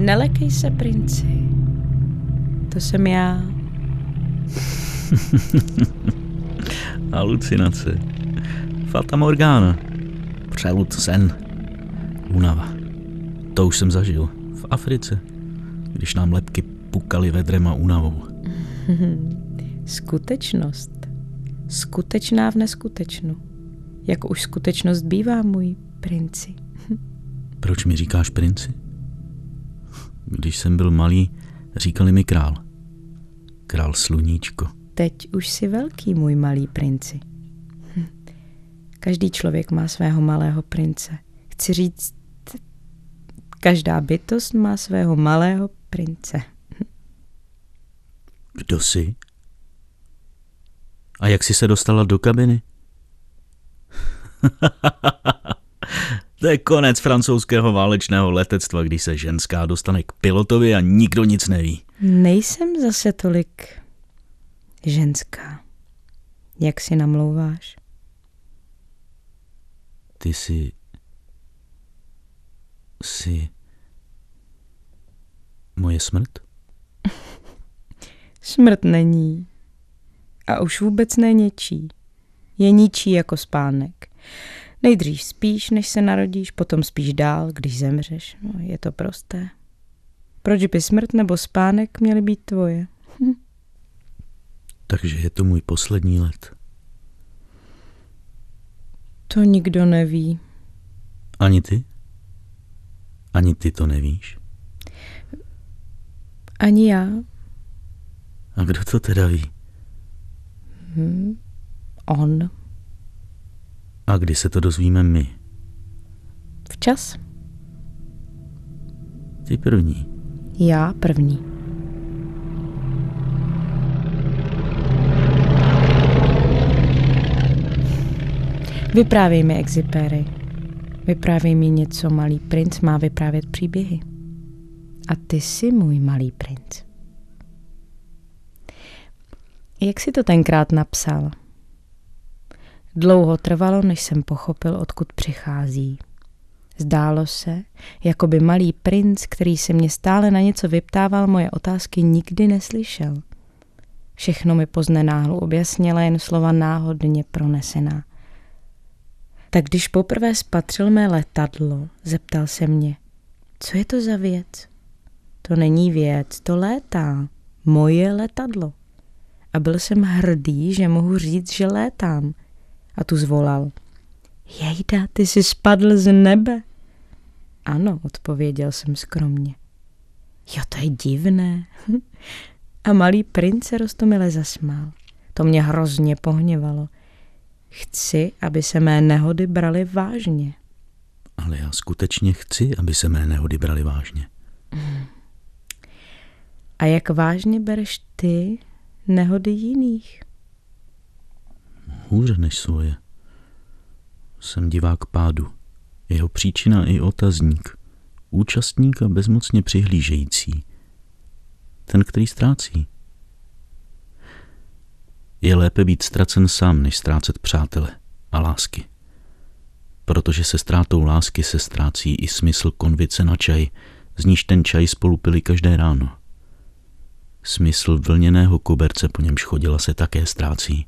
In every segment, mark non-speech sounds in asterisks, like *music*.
Nelekej se, princi. To jsem já. *laughs* Halucinace. Fata Morgana. Přelud sen. Unava. To už jsem zažil. V Africe. Když nám lepky pukaly vedrem a unavou. *laughs* Skutečnost. Skutečná v neskutečnu. Jak už skutečnost bývá, můj princi. *laughs* Proč mi říkáš princi? Když jsem byl malý, říkali mi král. Král sluníčko. Teď už si velký, můj malý princi. Hm. Každý člověk má svého malého prince. Chci říct, každá bytost má svého malého prince. Kdo jsi? A jak jsi se dostala do kabiny? *laughs* to je konec francouzského válečného letectva, když se ženská dostane k pilotovi a nikdo nic neví. Nejsem zase tolik ženská. Jak si namlouváš? Ty jsi... Jsi... Moje smrt? *laughs* Smrt není. A už vůbec ne něčí. Je ničí jako spánek. Nejdřív spíš, než se narodíš, potom spíš dál, když zemřeš. No, je to prosté. Proč by smrt nebo spánek měly být tvoje? Hm. Takže je to můj poslední let. To nikdo neví. Ani ty? Ani ty to nevíš? Ani já. A kdo to teda ví? Hmm. On. A kdy se to dozvíme my? Včas. Ty první. Já první. Vyprávěj mi, Exipéry. Vyprávěj mi něco, malý princ má vyprávět příběhy. A ty jsi můj malý princ. Jak jsi to tenkrát napsal? Dlouho trvalo, než jsem pochopil, odkud přichází. Zdálo se, jako by malý princ, který se mě stále na něco vyptával, moje otázky nikdy neslyšel. Všechno mi poznenáhlu objasnila jen slova náhodně pronesená. Tak když poprvé spatřil mé letadlo, zeptal se mě, co je to za věc? To není věc, to létá. Moje letadlo. A byl jsem hrdý, že mohu říct, že létám. A tu zvolal. Jejda, ty jsi spadl z nebe. Ano, odpověděl jsem skromně. Jo, to je divné. *laughs* A malý princ se roztomile zasmál. To mě hrozně pohněvalo. Chci, aby se mé nehody brali vážně. Ale já skutečně chci, aby se mé nehody brali vážně. A jak vážně bereš ty nehody jiných? Hůře než svoje. Jsem divák pádu. Jeho příčina i otazník. Účastník a bezmocně přihlížející. Ten, který ztrácí. Je lépe být ztracen sám, než ztrácet přátele a lásky. Protože se ztrátou lásky se ztrácí i smysl konvice na čaj, z níž ten čaj spolu pili každé ráno. Smysl vlněného koberce, po němž chodila, se také ztrácí.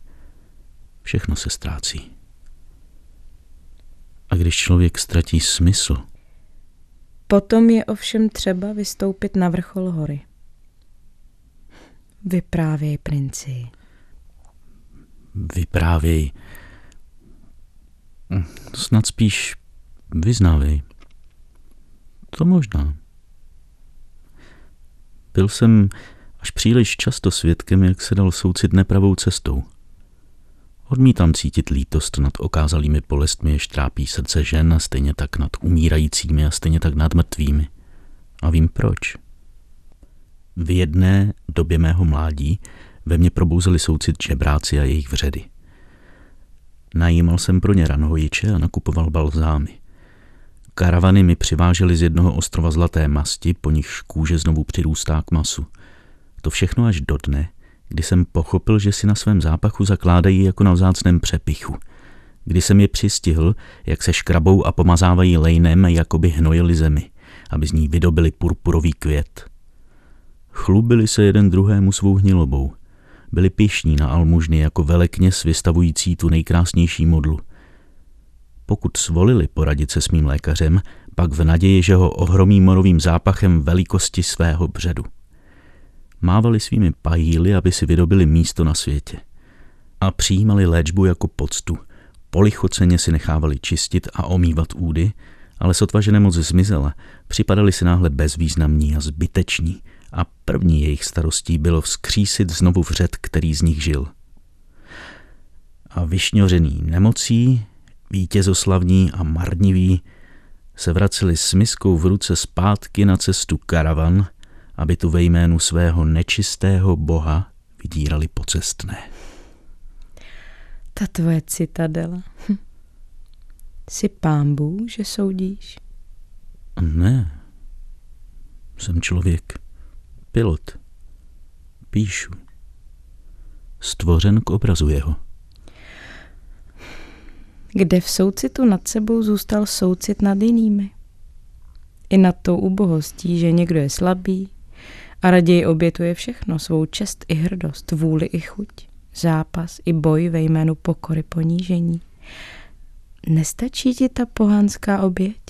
Všechno se ztrácí. A když člověk ztratí smysl, Potom je ovšem třeba vystoupit na vrchol hory. Vyprávěj, princi. vyprávěj. Hm, Snad spíš vyznávej. To možná. Byl jsem až příliš často svědkem, jak se dal soucit nepravou cestou. Odmítám cítit lítost nad okázalými bolestmi, jež trápí srdce žen a stejně tak nad umírajícími a stejně tak nad mrtvými. A vím proč. V jedné době mého mládí ve mně probouzeli soucit žebráci a jejich vředy. Najímal jsem pro ně ranhojiče a nakupoval balzámy. Karavany mi přivážely z jednoho ostrova zlaté masti, po nichž kůže znovu přirůstá k masu. To všechno až do dne, kdy jsem pochopil, že si na svém zápachu zakládají jako na vzácném přepichu. Kdy jsem je přistihl, jak se škrabou a pomazávají lejnem, jako by hnojili zemi. aby z ní vydobili purpurový květ. Chlubili se jeden druhému svou hnilobou. Byli pišní na almužny jako velekněz vystavující tu nejkrásnější modlu. Pokud svolili poradit se s mým lékařem, pak v naději, že ho ohromí morovým zápachem velikosti svého bředu. Mávali svými pajíly, aby si vydobili místo na světě. A přijímali léčbu jako poctu. Polichoceně si nechávali čistit a omývat údy, ale sotva, že nemoc zmizela, připadali si náhle bezvýznamní a zbyteční a první jejich starostí bylo vzkřísit znovu vřed, který z nich žil. A vyšňořený nemocí, vítězoslavní a marnivý, se vraceli s miskou v ruce zpátky na cestu karavan, aby tu ve jménu svého nečistého boha vydírali pocestné. Ta tvoje citadela. Hm. Jsi pámbu, že soudíš? Ne. Jsem člověk. Pilot. Píšu. Stvořen k obrazu jeho. Kde v soucitu nad sebou zůstal soucit nad jinými? I nad tou ubohostí, že někdo je slabý a raději obětuje všechno, svou čest i hrdost, vůli i chuť, zápas i boj ve jménu pokory ponížení. Nestačí ti ta pohanská oběť?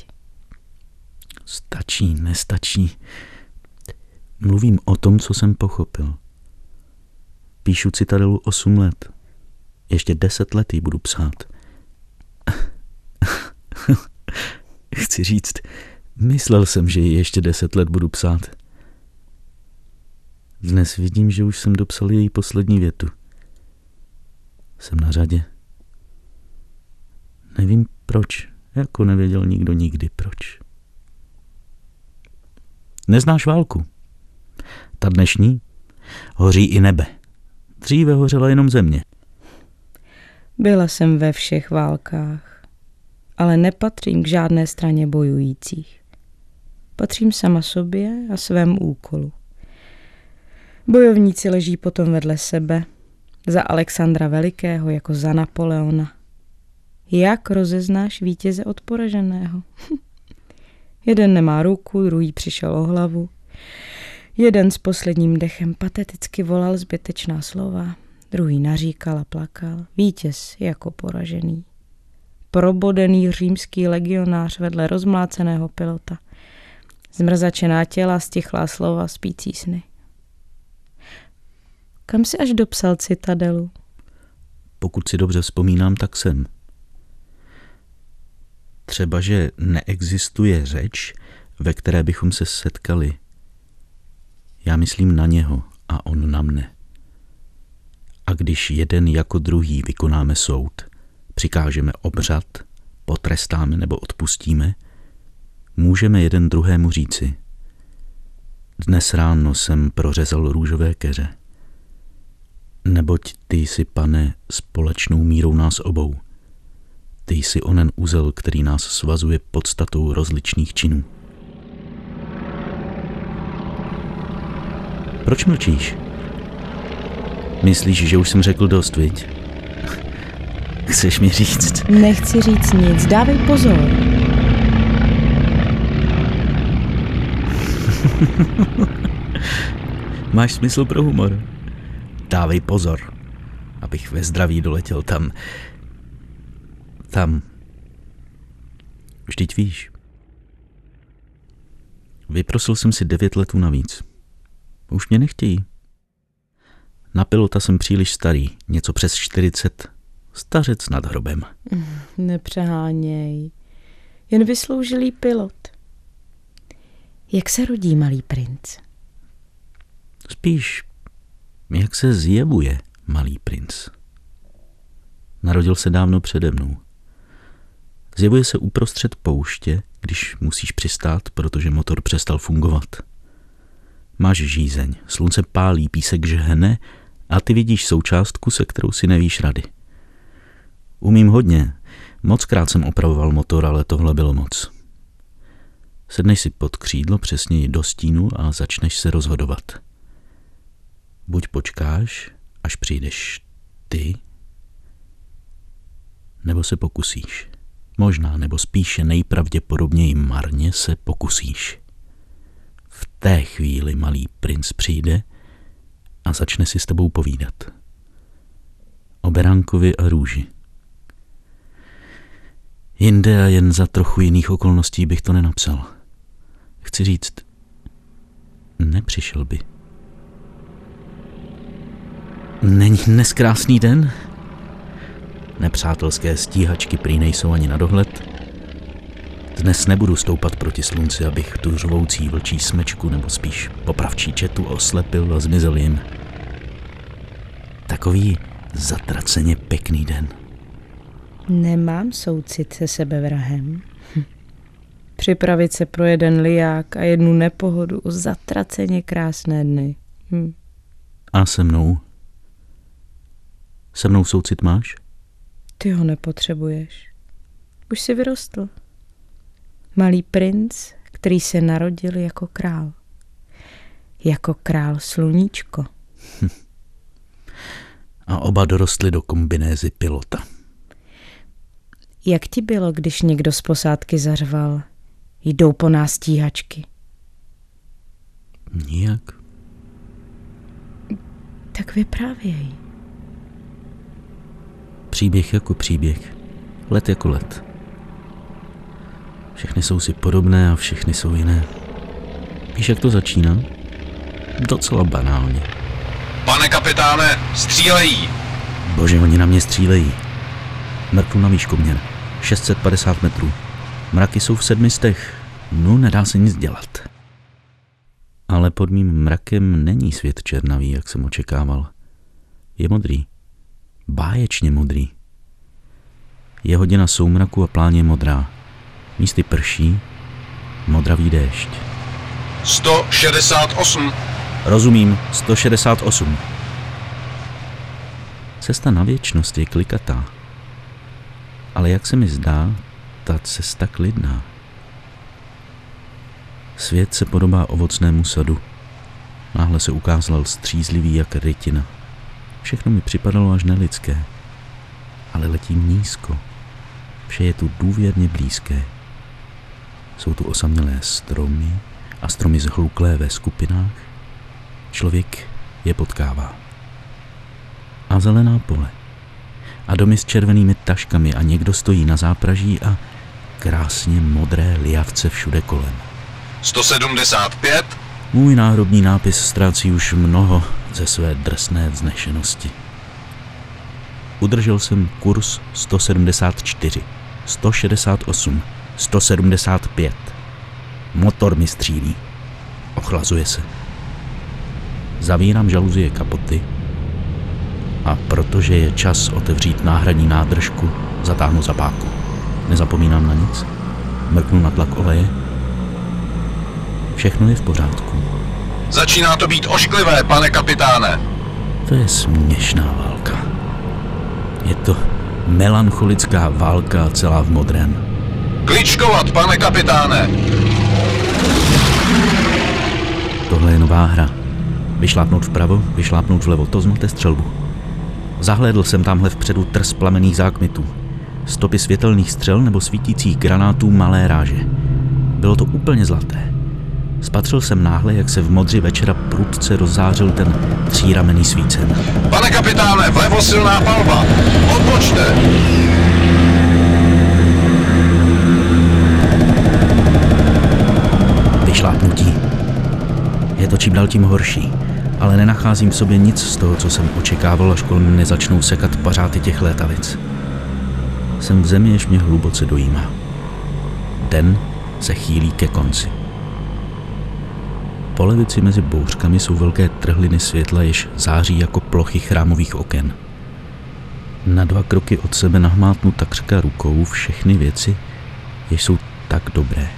Stačí, nestačí. Mluvím o tom, co jsem pochopil. Píšu citadelu 8 let. Ještě 10 let ji budu psát. *laughs* Chci říct, myslel jsem, že ji ještě 10 let budu psát. Dnes vidím, že už jsem dopsal její poslední větu. Jsem na řadě. Nevím proč, jako nevěděl nikdo nikdy proč. Neznáš válku? Ta dnešní? Hoří i nebe. Dříve hořela jenom země. Byla jsem ve všech válkách, ale nepatřím k žádné straně bojujících. Patřím sama sobě a svému úkolu. Bojovníci leží potom vedle sebe, za Alexandra Velikého jako za Napoleona. Jak rozeznáš vítěze od poraženého? *laughs* Jeden nemá ruku, druhý přišel o hlavu. Jeden s posledním dechem pateticky volal zbytečná slova, druhý naříkal a plakal. Vítěz jako poražený. Probodený římský legionář vedle rozmláceného pilota. Zmrzačená těla, stichlá slova, spící sny. Kam si až dopsal citadelu? Pokud si dobře vzpomínám, tak jsem. Třeba, že neexistuje řeč, ve které bychom se setkali. Já myslím na něho a on na mne. A když jeden jako druhý vykonáme soud, přikážeme obřad, potrestáme nebo odpustíme, můžeme jeden druhému říci. Dnes ráno jsem prořezal růžové keře. Neboť ty jsi, pane, společnou mírou nás obou. Ty jsi onen úzel, který nás svazuje podstatou rozličných činů. Proč mlčíš? Myslíš, že už jsem řekl dost, viď? *laughs* Chceš mi říct? Nechci říct nic, dávej pozor. *laughs* Máš smysl pro humor. Dávej pozor, abych ve zdraví doletěl tam. Tam. Vždyť víš. Vyprosil jsem si devět letů navíc. Už mě nechtějí. Na pilota jsem příliš starý, něco přes 40. Stařec nad hrobem. *laughs* Nepřeháněj. Jen vysloužilý pilot. Jak se rodí malý princ? Spíš, jak se zjevuje malý princ. Narodil se dávno přede mnou. Zjevuje se uprostřed pouště, když musíš přistát, protože motor přestal fungovat. Máš žízeň, slunce pálí, písek žhne a ty vidíš součástku, se kterou si nevíš rady. Umím hodně. Mockrát jsem opravoval motor, ale tohle bylo moc. Sedneš si pod křídlo, přesněji do stínu a začneš se rozhodovat. Buď počkáš, až přijdeš ty, nebo se pokusíš. Možná, nebo spíše nejpravděpodobněji marně se pokusíš. V té chvíli malý princ přijde a začne si s tebou povídat. O beránkovi a růži. Jinde a jen za trochu jiných okolností bych to nenapsal. Chci říct, nepřišel by. Není dnes krásný den? Nepřátelské stíhačky prý nejsou ani na dohled. Dnes nebudu stoupat proti slunci, abych tu řvoucí vlčí smečku nebo spíš popravčí četu oslepil a zmizel jim. Takový zatraceně pěkný den. Nemám soucit se sebevrahem. Hm. *laughs* Připravit se pro jeden liák a jednu nepohodu o zatraceně krásné dny. Hm. A se mnou? Se mnou soucit máš? Ty ho nepotřebuješ. Už jsi vyrostl. Malý princ, který se narodil jako král. Jako král sluníčko. *laughs* A oba dorostli do kombinézy pilota. Jak ti bylo, když někdo z posádky zařval? Jdou po nás stíhačky. Nijak. Tak vyprávěj. Příběh jako příběh. Let jako let. Všechny jsou si podobné a všechny jsou jiné. Víš, jak to začíná? Docela banálně. Pane kapitáne, střílejí! Bože, oni na mě střílejí. Mrknu na výškovměr. 650 metrů. Mraky jsou v sedmistech. No, nedá se nic dělat. Ale pod mým mrakem není svět černavý, jak jsem očekával. Je modrý. Báječně modrý. Je hodina soumraku a pláně modrá. Místy prší, modravý déšť. 168. Rozumím, 168. Cesta na věčnost je klikatá. Ale jak se mi zdá, ta cesta klidná. Svět se podobá ovocnému sadu. Náhle se ukázal střízlivý jak rytina. Všechno mi připadalo až nelidské. Ale letím nízko. Vše je tu důvěrně blízké. Jsou tu osamělé stromy a stromy zhluklé ve skupinách. Člověk je potkává. A zelená pole. A domy s červenými taškami a někdo stojí na zápraží a krásně modré liavce všude kolem. 175. Můj náhrobní nápis ztrácí už mnoho ze své drsné vznešenosti. Udržel jsem kurz 174, 168, 175. Motor mi střílí. Ochlazuje se. Zavírám žaluzie kapoty a protože je čas otevřít náhradní nádržku, zatáhnu zapáku. Nezapomínám na nic. Mrknu na tlak oleje. Všechno je v pořádku. Začíná to být ošklivé, pane kapitáne. To je směšná válka. Je to melancholická válka celá v modrém. Kličkovat, pane kapitáne. Tohle je nová hra. Vyšlápnout vpravo, vyšlápnout vlevo, to zmate střelbu. Zahlédl jsem tamhle vpředu trs plamených zákmitů. Stopy světelných střel nebo svítících granátů malé ráže. Bylo to úplně zlaté. Spatřil jsem náhle, jak se v modři večera prudce rozzářil ten tříramenný svícen. Pane kapitáne, vlevo silná palba. Odbočte. Vyšlápnutí. Je to čím dál tím horší, ale nenacházím v sobě nic z toho, co jsem očekával, až kolem mne začnou sekat pařáty těch létavic. Jsem v zemi, jež mě hluboce dojímá. Den se chýlí ke konci. Po levici mezi bouřkami jsou velké trhliny světla, jež září jako plochy chrámových oken. Na dva kroky od sebe nahmátnu takřka rukou všechny věci, jež jsou tak dobré.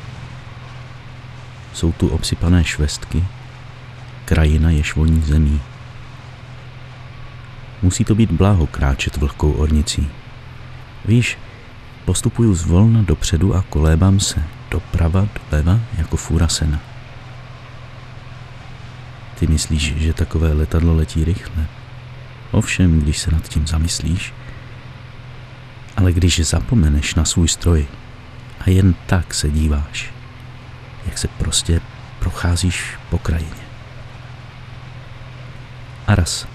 Jsou tu obsypané švestky, krajina jež voní zemí. Musí to být bláho kráčet vlhkou ornicí. Víš, postupuju zvolna dopředu a kolébám se doprava, doleva jako fůra sena. Ty myslíš, že takové letadlo letí rychle? Ovšem, když se nad tím zamyslíš, ale když zapomeneš na svůj stroj a jen tak se díváš, jak se prostě procházíš po krajině. Aras.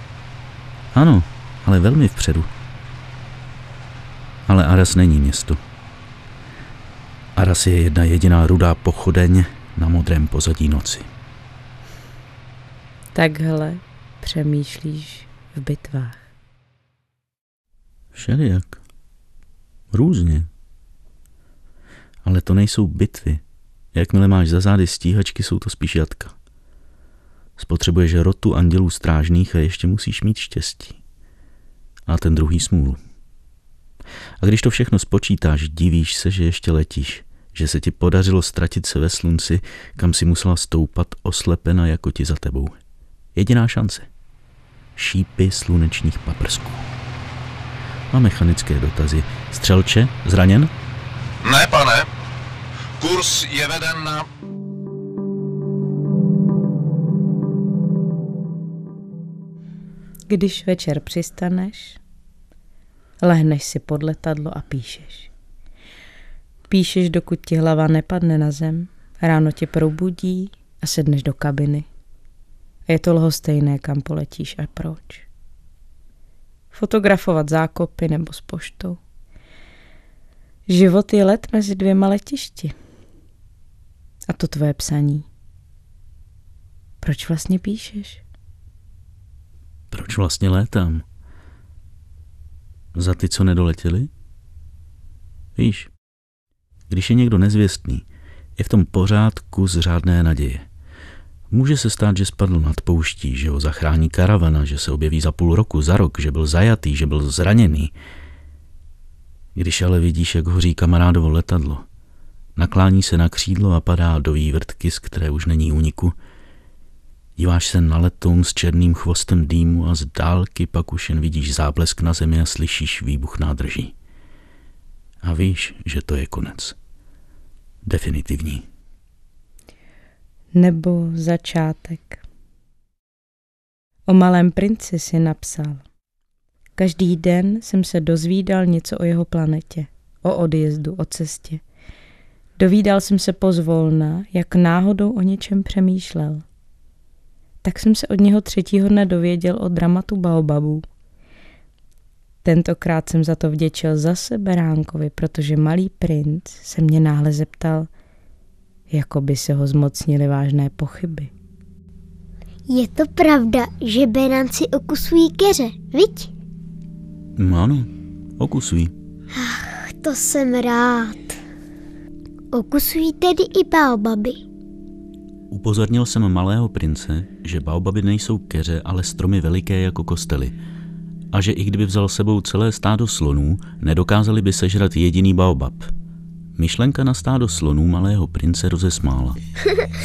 Ano, ale velmi vpředu. Ale Aras není město. Aras je jedna jediná rudá pochodeň na modrém pozadí noci. Takhle přemýšlíš v bitvách. Všelijak. Různě. Ale to nejsou bitvy. Jakmile máš za zády stíhačky, jsou to spíš jatka. Spotřebuješ rotu andělů strážných a ještě musíš mít štěstí. A ten druhý smůlu. A když to všechno spočítáš, divíš se, že ještě letíš, že se ti podařilo ztratit se ve slunci, kam si musela stoupat oslepena jako ti za tebou. Jediná šance. Šípy slunečních paprsků. A mechanické dotazy. Střelče, zraněn? Ne, pane. Kurs je veden na... Když večer přistaneš, lehneš si pod letadlo a píšeš. Píšeš, dokud ti hlava nepadne na zem, ráno tě probudí a sedneš do kabiny. Je to lhostejné, kam poletíš a proč. Fotografovat zákopy nebo s poštou. Život je let mezi dvěma letišti. A to tvoje psaní. Proč vlastně píšeš? Proč vlastně létám? Za ty, co nedoletěli? Víš, když je někdo nezvěstný, je v tom pořád kus řádné naděje. Může se stát, že spadl nad pouští, že ho zachrání karavana, že se objeví za půl roku, za rok, že byl zajatý, že byl zraněný. Když ale vidíš, jak hoří kamarádovo letadlo, naklání se na křídlo a padá do vývrtky, z které už není úniku, díváš se na letoun s černým chvostem dýmu a z dálky pak už jen vidíš záblesk na zemi a slyšíš výbuch nádrží. A víš, že to je konec. Definitivní nebo začátek. O malém princi si napsal. Každý den jsem se dozvídal něco o jeho planetě, o odjezdu, o cestě. Dovídal jsem se pozvolna, jak náhodou o něčem přemýšlel. Tak jsem se od něho třetího dne dověděl o dramatu Baobabů. Tentokrát jsem za to vděčil zase Beránkovi, protože malý princ se mě náhle zeptal – jako by se ho zmocnili vážné pochyby. Je to pravda, že beranci okusují keře, viď? Ano, okusují. Ach, to jsem rád. Okusují tedy i baobaby. Upozornil jsem malého prince, že baobaby nejsou keře, ale stromy veliké jako kostely. A že i kdyby vzal sebou celé stádo slonů, nedokázali by sežrat jediný baobab – Myšlenka na stádo slonů malého prince rozesmála.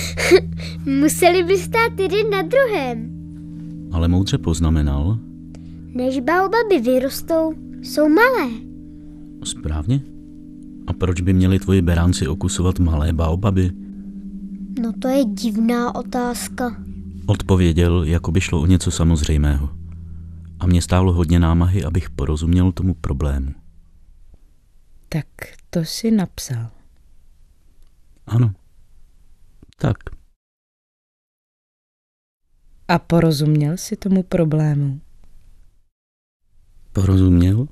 *laughs* Museli by stát jeden na druhém. Ale moudře poznamenal. Než baobaby vyrostou, jsou malé. Správně. A proč by měli tvoji beránci okusovat malé baobaby? No to je divná otázka. Odpověděl, jako by šlo o něco samozřejmého. A mě stálo hodně námahy, abych porozuměl tomu problému. Tak to si napsal. Ano. Tak. A porozuměl si tomu problému? Porozuměl?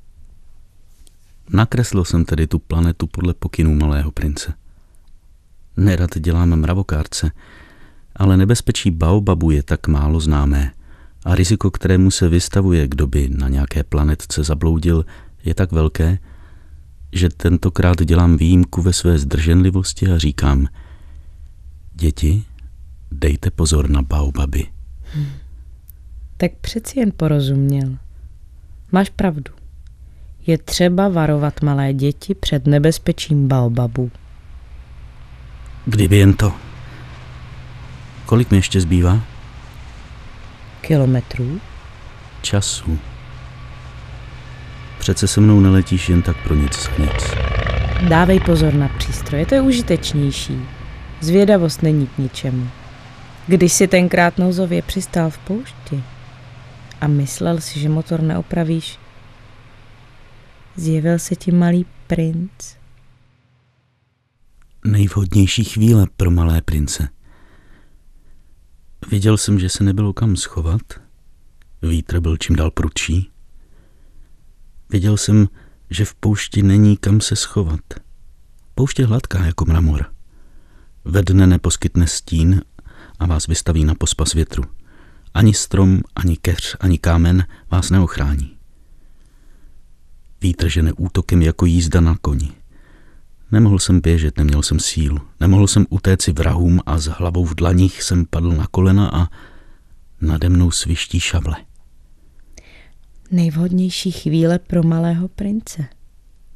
Nakreslil jsem tedy tu planetu podle pokynů malého prince. Nerad dělám mravokárce, ale nebezpečí baobabu je tak málo známé a riziko, kterému se vystavuje, kdo by na nějaké planetce zabloudil, je tak velké, že tentokrát dělám výjimku ve své zdrženlivosti a říkám, děti, dejte pozor na baobaby. Hmm. Tak přeci jen porozuměl. Máš pravdu. Je třeba varovat malé děti před nebezpečím baobabů. Kdyby jen to. Kolik mi ještě zbývá? Kilometrů? Času. Přece se mnou neletíš jen tak pro nic nic. Dávej pozor na přístroje, to je užitečnější. Zvědavost není k ničemu. Když si tenkrát nouzově přistál v poušti a myslel si, že motor neopravíš, zjevil se ti malý princ. Nejvhodnější chvíle pro malé prince. Viděl jsem, že se nebylo kam schovat. Vítr byl čím dál prudší. Viděl jsem, že v poušti není kam se schovat. Poušť je hladká jako mramor. Ve dne neposkytne stín a vás vystaví na pospas větru. Ani strom, ani keř, ani kámen vás neochrání. Vítr žene útokem jako jízda na koni. Nemohl jsem běžet, neměl jsem sílu. Nemohl jsem utéci vrahům a s hlavou v dlaních jsem padl na kolena a nade mnou sviští šable. Nejvhodnější chvíle pro malého prince.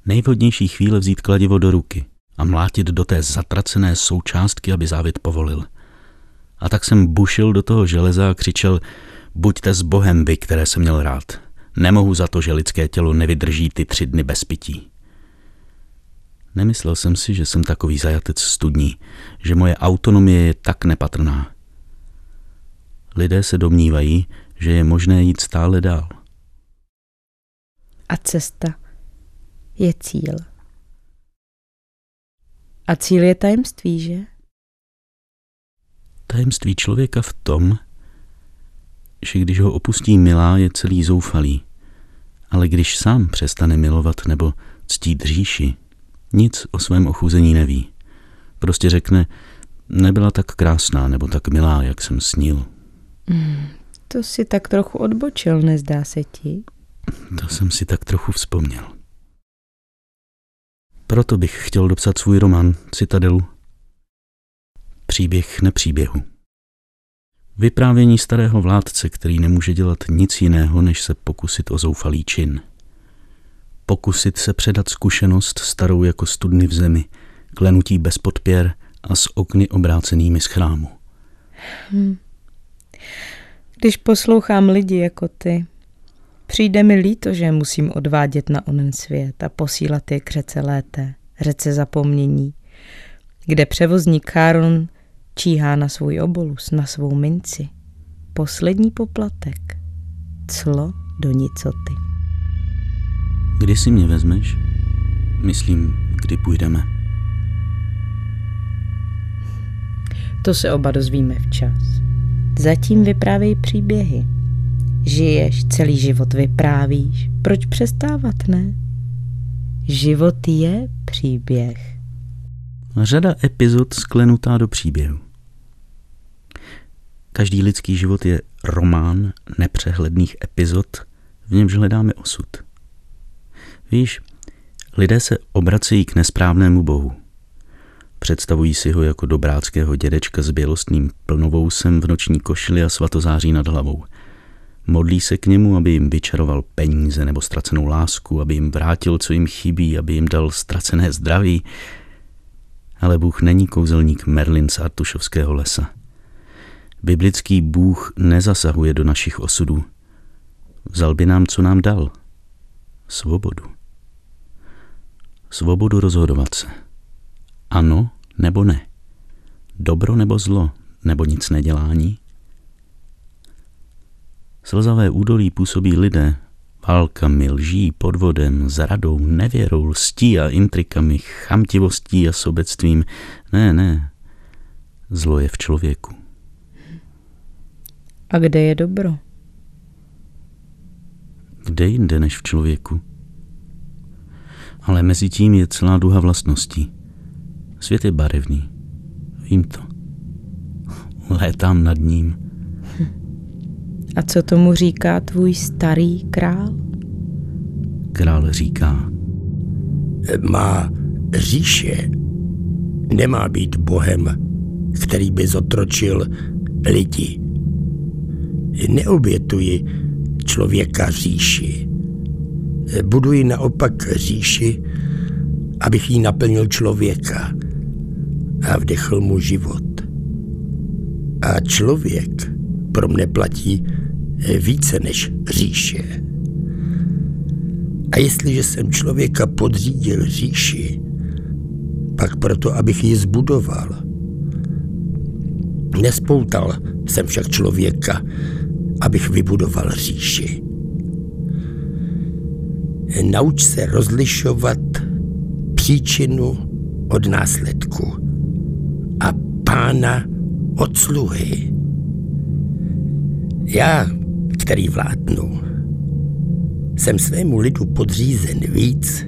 Nejvhodnější chvíle vzít kladivo do ruky a mlátit do té zatracené součástky, aby závit povolil. A tak jsem bušil do toho železa a křičel, buďte s Bohem vy, které jsem měl rád. Nemohu za to, že lidské tělo nevydrží ty tři dny bez pití. Nemyslel jsem si, že jsem takový zajatec studní, že moje autonomie je tak nepatrná. Lidé se domnívají, že je možné jít stále dál. A cesta je cíl. A cíl je tajemství, že? Tajemství člověka v tom, že když ho opustí milá, je celý zoufalý. Ale když sám přestane milovat nebo ctít říši, nic o svém ochuzení neví. Prostě řekne, nebyla tak krásná nebo tak milá, jak jsem snil. Mm, to si tak trochu odbočil, nezdá se ti? To jsem si tak trochu vzpomněl. Proto bych chtěl dopsat svůj román Citadelu. Příběh nepříběhu. Vyprávění starého vládce, který nemůže dělat nic jiného, než se pokusit o zoufalý čin. Pokusit se předat zkušenost starou jako studny v zemi, klenutí bez podpěr a s okny obrácenými z chrámu. Hmm. Když poslouchám lidi jako ty, přijde mi líto, že musím odvádět na onen svět a posílat je k řece lété, řece zapomnění, kde převozník Cháron číhá na svůj obolus, na svou minci. Poslední poplatek. Clo do nicoty. Kdy si mě vezmeš? Myslím, kdy půjdeme. To se oba dozvíme včas. Zatím vyprávěj příběhy. Žiješ, celý život vyprávíš. Proč přestávat, ne? Život je příběh. Řada epizod sklenutá do příběhu. Každý lidský život je román nepřehledných epizod, v němž hledáme osud. Víš, lidé se obracejí k nesprávnému bohu. Představují si ho jako dobráckého dědečka s bělostným plnovousem v noční košili a svatozáří nad hlavou. Modlí se k němu, aby jim vyčaroval peníze nebo ztracenou lásku, aby jim vrátil, co jim chybí, aby jim dal ztracené zdraví. Ale Bůh není kouzelník Merlin z Artušovského lesa. Biblický Bůh nezasahuje do našich osudů. Vzal by nám, co nám dal. Svobodu. Svobodu rozhodovat se. Ano nebo ne. Dobro nebo zlo, nebo nic nedělání. Slzavé údolí působí lidé, válkami, lží, podvodem, zradou, nevěrou, lstí a intrikami, chamtivostí a sobectvím. Ne, ne. Zlo je v člověku. A kde je dobro? Kde jinde než v člověku? Ale mezi tím je celá duha vlastností. Svět je barevný. Vím to. Létám nad ním. A co tomu říká tvůj starý král? Král říká. Má říše nemá být bohem, který by zotročil lidi. Neobětuji člověka říši. Buduji naopak říši, abych jí naplnil člověka a vdechl mu život. A člověk pro mne platí více než říše. A jestliže jsem člověka podřídil říši, pak proto, abych ji zbudoval. Nespoutal jsem však člověka, abych vybudoval říši. Nauč se rozlišovat příčinu od následku a pána od sluhy. Já, který vládnu, jsem svému lidu podřízen víc,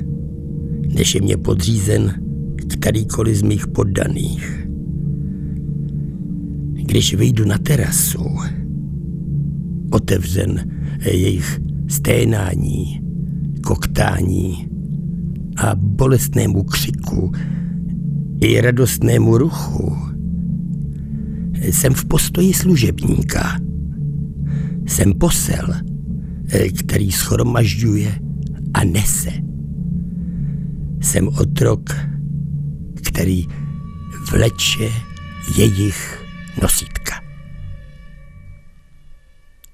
než je mě podřízen kterýkoliv z mých poddaných. Když vyjdu na terasu, otevřen jejich sténání, koktání a bolestnému křiku i radostnému ruchu, jsem v postoji služebníka. Jsem posel, který schromažďuje a nese. Jsem otrok, který vleče jejich nosítka.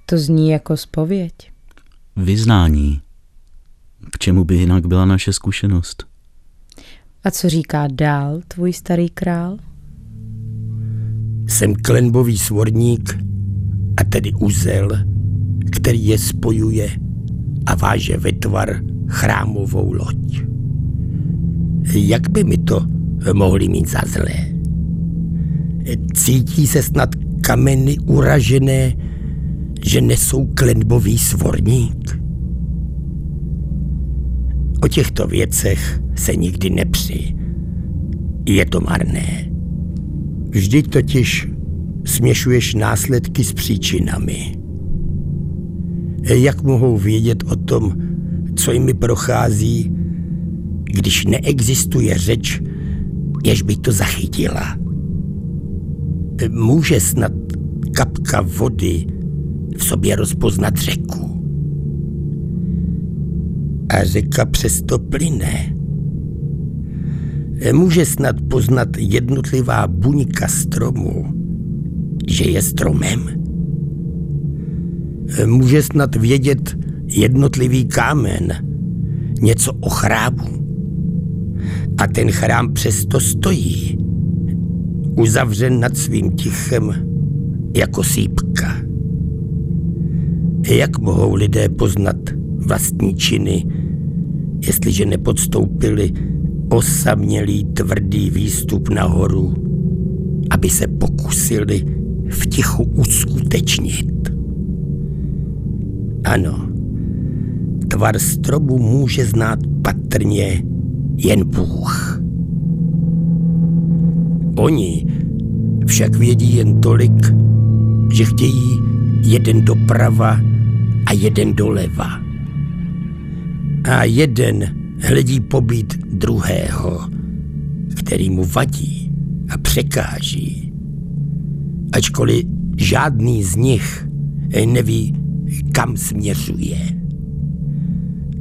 To zní jako spověď. Vyznání. K čemu by jinak byla naše zkušenost? A co říká dál tvůj starý král? Jsem klenbový svorník a tedy uzel, který je spojuje a váže ve tvar chrámovou loď. Jak by mi to mohli mít za zlé? Cítí se snad kameny uražené, že nesou klenbový svorník? O těchto věcech se nikdy nepři. Je to marné. Vždyť totiž směšuješ následky s příčinami. Jak mohou vědět o tom, co jimi prochází, když neexistuje řeč, jež by to zachytila? Může snad kapka vody v sobě rozpoznat řeku. A řeka přesto plyne. Může snad poznat jednotlivá buňka stromu, že je stromem. Může snad vědět jednotlivý kámen, něco o chrámu. A ten chrám přesto stojí, uzavřen nad svým tichem jako sípka. Jak mohou lidé poznat vlastní činy, jestliže nepodstoupili osamělý tvrdý výstup nahoru, aby se pokusili v tichu uskutečnit. Ano, tvar strobu může znát patrně jen Bůh. Oni však vědí jen tolik, že chtějí jeden doprava a jeden doleva. A jeden hledí pobít druhého, který mu vadí a překáží. Ačkoliv žádný z nich neví, kam směřuje.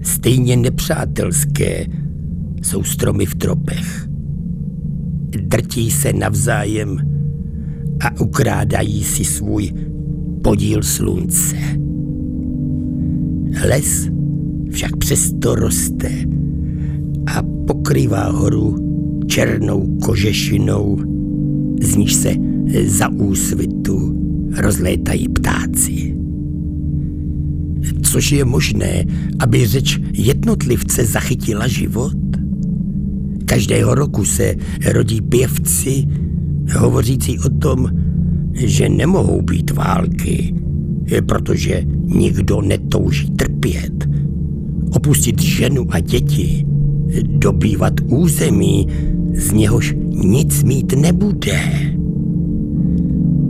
Stejně nepřátelské jsou stromy v tropech. Drtí se navzájem a ukrádají si svůj podíl slunce. Les však přesto roste a pokrývá horu černou kožešinou, z níž se za úsvitu rozlétají ptáci. Což je možné, aby řeč jednotlivce zachytila život? Každého roku se rodí pěvci, hovořící o tom, že nemohou být války, protože nikdo netouží trpět, opustit ženu a děti, dobývat území, z něhož nic mít nebude.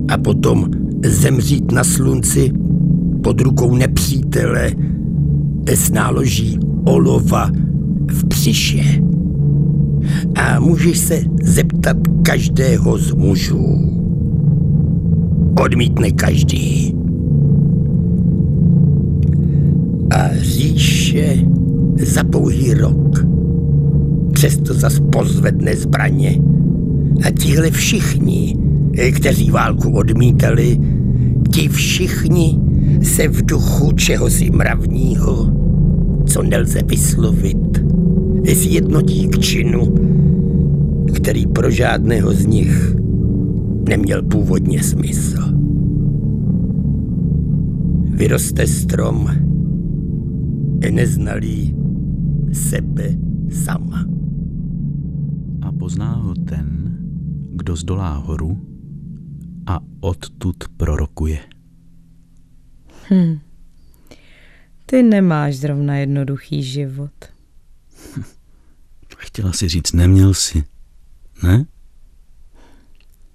A potom zemřít na slunci pod rukou nepřítele s náloží olova v přiše. A můžeš se zeptat každého z mužů. Odmítne každý. A říše za pouhý rok přesto zas pozvedne zbraně. A tihle všichni, kteří válku odmítali, ti všichni se v duchu čehosi mravního, co nelze vyslovit, sjednotí k činu, který pro žádného z nich neměl původně smysl. Vyroste strom, neznalý sebe sama. A pozná ho ten, kdo zdolá horu odtud prorokuje. Hm. Ty nemáš zrovna jednoduchý život. *laughs* Chtěla si říct, neměl si. Ne?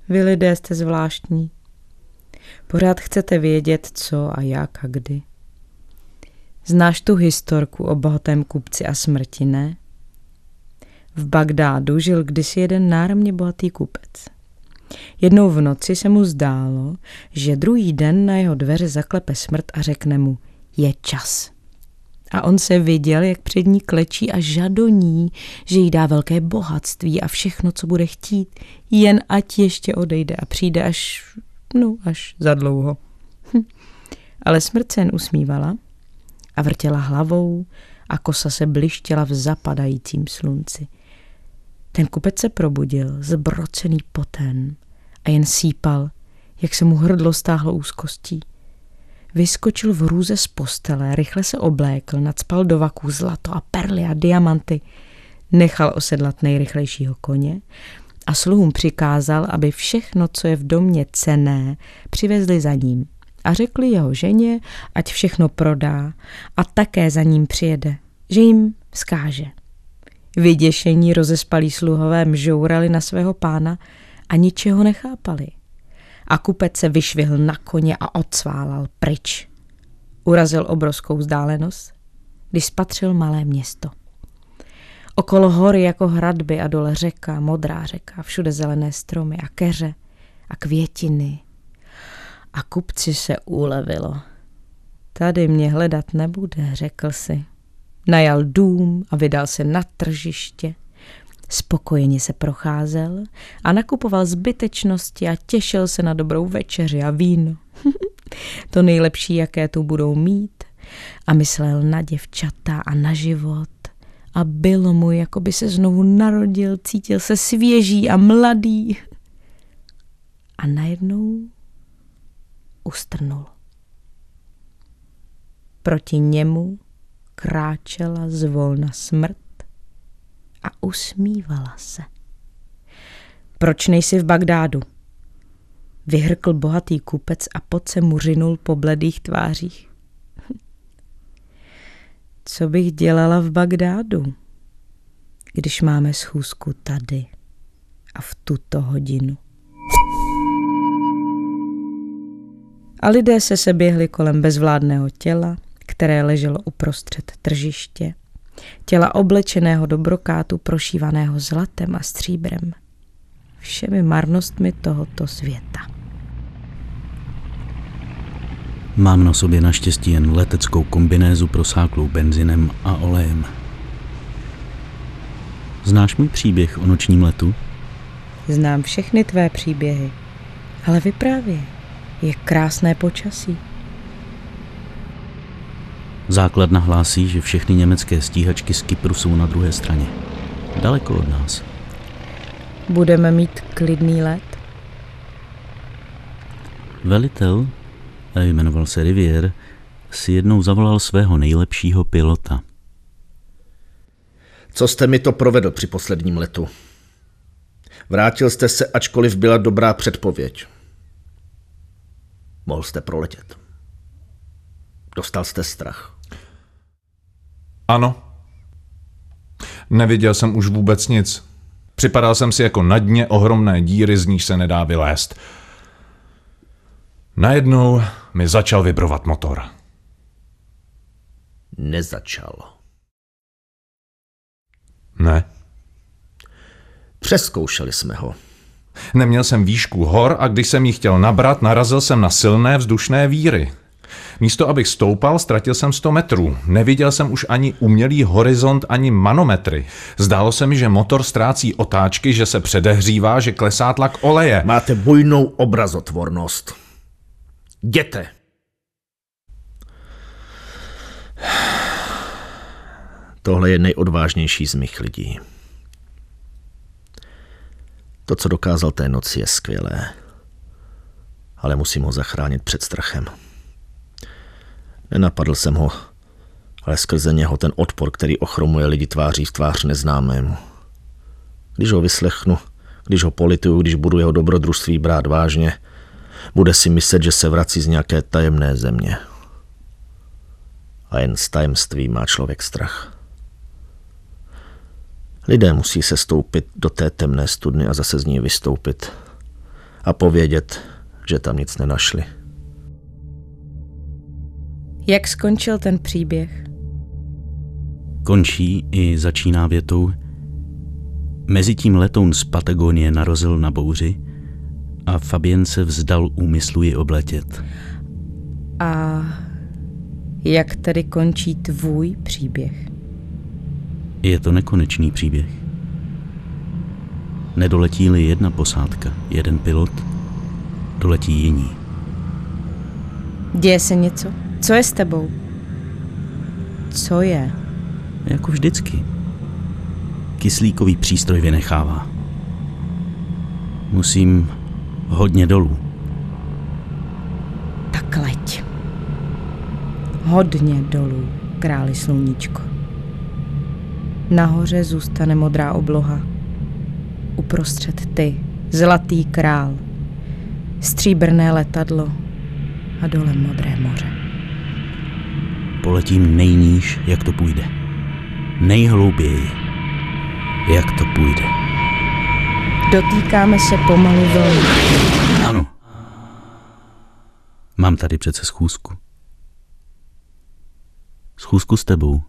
Vy lidé jste zvláštní. Pořád chcete vědět, co a jak a kdy. Znáš tu historku o bohatém kupci a smrti, ne? V Bagdádu žil kdysi jeden náramně bohatý kupec. Jednou v noci se mu zdálo, že druhý den na jeho dveře zaklepe smrt a řekne mu, je čas. A on se viděl, jak před ní klečí a žadoní, že jí dá velké bohatství a všechno, co bude chtít, jen ať ještě odejde a přijde až, no, až za dlouho. Hm. Ale smrt se jen usmívala a vrtěla hlavou a kosa se blištěla v zapadajícím slunci. Ten kupec se probudil, zbrocený poten a jen sípal, jak se mu hrdlo stáhlo úzkostí. Vyskočil v růze z postele, rychle se oblékl, nadspal do vaku zlato a perly a diamanty, nechal osedlat nejrychlejšího koně a sluhům přikázal, aby všechno, co je v domě cené, přivezli za ním a řekli jeho ženě, ať všechno prodá a také za ním přijede, že jim vzkáže. Vyděšení rozespalí sluhové mžourali na svého pána a ničeho nechápali. A kupec se vyšvihl na koně a odsválal pryč. Urazil obrovskou vzdálenost, když spatřil malé město. Okolo hory jako hradby a dole řeka, modrá řeka, všude zelené stromy a keře a květiny. A kupci se ulevilo. Tady mě hledat nebude, řekl si. Najal dům a vydal se na tržiště. Spokojeně se procházel a nakupoval zbytečnosti a těšil se na dobrou večeři a víno. *laughs* to nejlepší, jaké tu budou mít. A myslel na děvčata a na život. A bylo mu, jako by se znovu narodil, cítil se svěží a mladý. A najednou ustrnul. Proti němu kráčela zvolna smrt a usmívala se. Proč nejsi v Bagdádu? Vyhrkl bohatý kupec a pot se mu řinul po bledých tvářích. *laughs* Co bych dělala v Bagdádu, když máme schůzku tady a v tuto hodinu? A lidé se seběhli kolem bezvládného těla, které leželo uprostřed tržiště, těla oblečeného do brokátu prošívaného zlatem a stříbrem, všemi marnostmi tohoto světa. Mám na sobě naštěstí jen leteckou kombinézu prosáklou benzinem a olejem. Znáš můj příběh o nočním letu? Znám všechny tvé příběhy, ale vyprávěj. Je krásné počasí. Základna hlásí, že všechny německé stíhačky z Kypru jsou na druhé straně. Daleko od nás. Budeme mít klidný let? Velitel, jmenoval se Rivier, si jednou zavolal svého nejlepšího pilota. Co jste mi to provedl při posledním letu? Vrátil jste se, ačkoliv byla dobrá předpověď. Mohl jste proletět. Dostal jste strach. Ano. Neviděl jsem už vůbec nic. Připadal jsem si jako na dně ohromné díry, z níž se nedá vylézt. Najednou mi začal vibrovat motor. Nezačal. Ne. Přeskoušeli jsme ho. Neměl jsem výšku hor a když jsem ji chtěl nabrat, narazil jsem na silné vzdušné víry. Místo, abych stoupal, ztratil jsem 100 metrů. Neviděl jsem už ani umělý horizont, ani manometry. Zdálo se mi, že motor ztrácí otáčky, že se předehřívá, že klesá tlak oleje. Máte bujnou obrazotvornost. Jděte. Tohle je nejodvážnější z mých lidí. To, co dokázal té noci, je skvělé. Ale musím ho zachránit před strachem. Nenapadl jsem ho, ale skrze něho ten odpor, který ochromuje lidi tváří v tvář neznámému. Když ho vyslechnu, když ho polituju, když budu jeho dobrodružství brát vážně, bude si myslet, že se vrací z nějaké tajemné země. A jen z tajemství má člověk strach. Lidé musí se stoupit do té temné studny a zase z ní vystoupit. A povědět, že tam nic nenašli. Jak skončil ten příběh? Končí i začíná větou. Mezitím letoun z Patagonie narozil na bouři a Fabien se vzdal úmyslu ji obletět. A jak tedy končí tvůj příběh? Je to nekonečný příběh. Nedoletí-li jedna posádka, jeden pilot, doletí jiní. Děje se něco? Co je s tebou? Co je? Jako vždycky. Kyslíkový přístroj vynechává. Musím hodně dolů. Tak leď. Hodně dolů, králi sluníčko. Nahoře zůstane modrá obloha. Uprostřed ty, zlatý král. Stříbrné letadlo a dole modré moře. Poletím nejníž, jak to půjde. Nejhlouběji, jak to půjde. Dotýkáme se pomalu vlny. Ano. Mám tady přece schůzku. Schůzku s tebou.